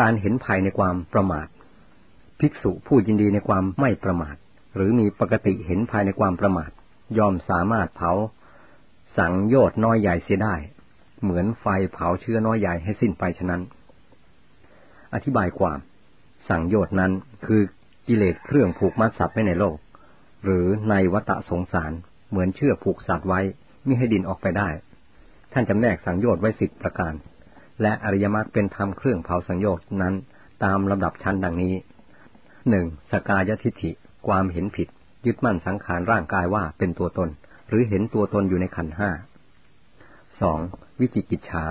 การเห็นภัยในความประมาท ภิกษุผู้ยินดีในความไม่ประมาท หรือมีปกติเห็นภายในความประมาทยอมสามารถเผา สังโยชน์น้อยใหญ่เสียได้ เหมือนไฟเผาเชื้อน้อยใหญ่ให้สิ้นไปฉะนั้น อธิบายความ สังโยชน์นั้นคือกิเลสเครื่องผูกมัดสัตว์ไว้ในโลก หรือในวัฏสงสารเหมือนเชือกผูกสัตว์ไว้ไม่ให้ดินออกไปได้ ท่านจำแนกสังโยชน์ไว้สิบประการ และอริยมรรคเป็นธรรมเครื่องเผาสังโยชน์นั้น ตามลำดับชั้นดังนี้หนึ่งสกายทิฏฐิ ความเห็นผิด ยึดมั่นสังขารร่างกายว่าเป็นตัวตน หรือเห็นตัวตนอยู่ในขันห้าสองวิจิกิจฉา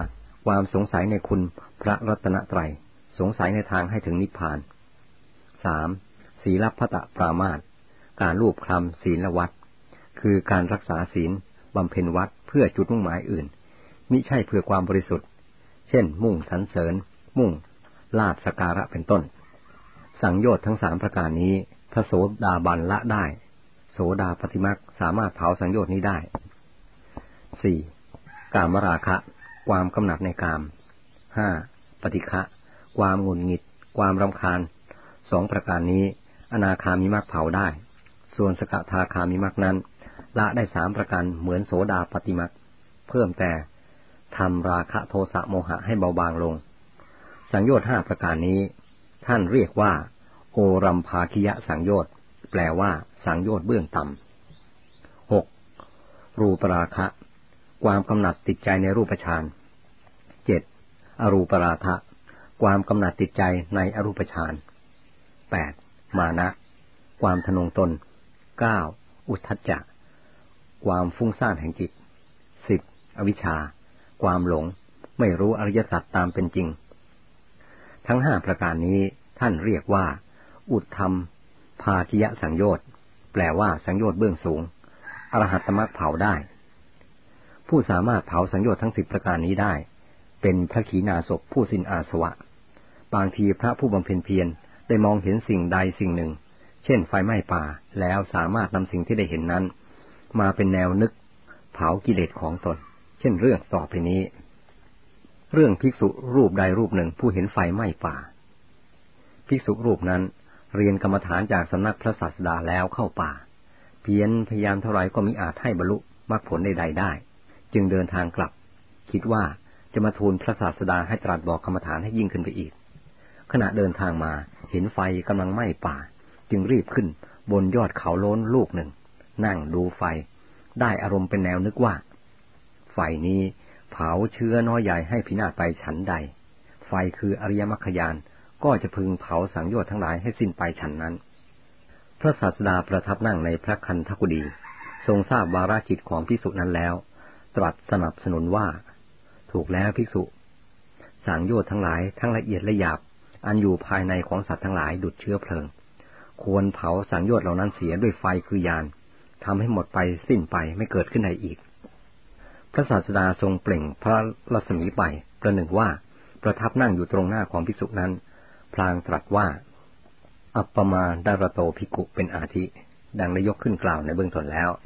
ความสงสัยในคุณพระรัตนตรัย สงสัยในทางให้ถึงนิพพานสามศีลพัตะปรามาตการรูปคลำศีลวัด คือการรักษาศีลบำเพ็ญวัดเพื่อจุดมุ่งหมายอื่น มิใช่เพื่อความบริสุทธิ์ เช่น มุ่งสรรเสริญ มุ่งลาบสการะเป็นต้น สังโยชน์ทั้งสามประการนี้พระโสดาบันละได้ โสดาปฏิมักสามารถเผาสังโยชน์นี้ได้สี่กามราคะ ความกำหนัดในกามห้าปฏิฆะความงุนงิด ความรำคาญสองประการนี้ อนาคามิมักเผาได้ ส่วนสกทาคามิมักนั้น ละได้สามประการเหมือนโสดาปฏิมักเพิ่มแต่ ทำราคะโทสะโมหะให้เบาบางลง สังโยชน์ห้าประการนี้ ท่านเรียกว่า โอรัมภาคิยะสังโยชน์แปลว่า สังโยชน์เบื้องต่ำหกรูปราคะ ความกำหนัดติดใจในรูปฌานเจ็ดอรูปราคะ ความกำหนัดติดใจในอรูปฌานแปดมานะ ความทนงตนเก้าอุทธัจจะ ความฟุ้งซ่านแห่งจิตสิบอวิชชา ความหลง ไม่รู้อริยสัจตามเป็นจริง ทั้งห้าประการนี้ท่านเรียกว่า อุทธรรมภาคิยะสังโยชน์แปลว่าสังโยชน์เบื้องสูง อรหัตมรรคเผาได้ ผู้สามารถเผาสังโยชน์ทั้งสิบประการนี้ได้ เป็นพระขีณาสพผู้สิ้นอาสวะ บางทีพระผู้บำเพ็ญเพียรได้มองเห็นสิ่งใดสิ่งหนึ่ง เช่นไฟไหม้ป่า แล้วสามารถนำสิ่งที่ได้เห็นนั้น มาเป็นแนวนึก เผากิเลสของตน เช่นเรื่องต่อไปนี้ เรื่องภิกษุรูปใดรูปหนึ่งผู้เห็นไฟไหม้ป่า ภิกษุรูปนั้นเรียนกรรมฐานจากสำนักพระศาสดาแล้วเข้าป่า เพียรพยายามเท่าไรก็มิอาจให้บรรลุมรรคผลใดๆได้ จึงเดินทางกลับ คิดว่าจะมาทูลพระศาสดาให้ตรัสบอกกรรมฐานให้ยิ่งขึ้นไปอีก ขณะเดินทางมาเห็นไฟกำลังไหม้ป่า จึงรีบขึ้นบนยอดเขาโล้นลูกหนึ่ง นั่งดูไฟ ได้อารมณ์เป็นแนวนึกว่า ไฟนี้ เผาเชื้อน้อยใหญ่ให้พินาศไปฉันใด ไฟคืออริยมรรคยานก็จะพึงเผาสังโยชน์ทั้งหลายให้สิ้นไปฉันนั้น พระศาสดาประทับนั่งในพระคันธกุฎีทรงทราบวาราจิตของภิกษุนั้นแล้ว ตรัสสนับสนุนว่า ถูกแล้วภิกษุ สังโยชน์ทั้งหลายทั้งละเอียดและหยาบ อันอยู่ภายในของสัตว์ทั้งหลายดุดเชื้อเพลิง ควรเผาสังโยชน์เหล่านั้นเสียด้วยไฟคือยานทำให้หมดไปสิ้นไปไม่เกิดขึ้นใดอีก ระศาสดาทรงเปล่งพระรัศมีไป ประหนึ่งว่า ประทับนั่งอยู่ตรงหน้าของภิกษุนั้น พลางตรัสว่า อัปปมาดารโตภิกุเป็นอาทิ ดังได้ยกขึ้นกล่าวในเบื้องต้นแล้ว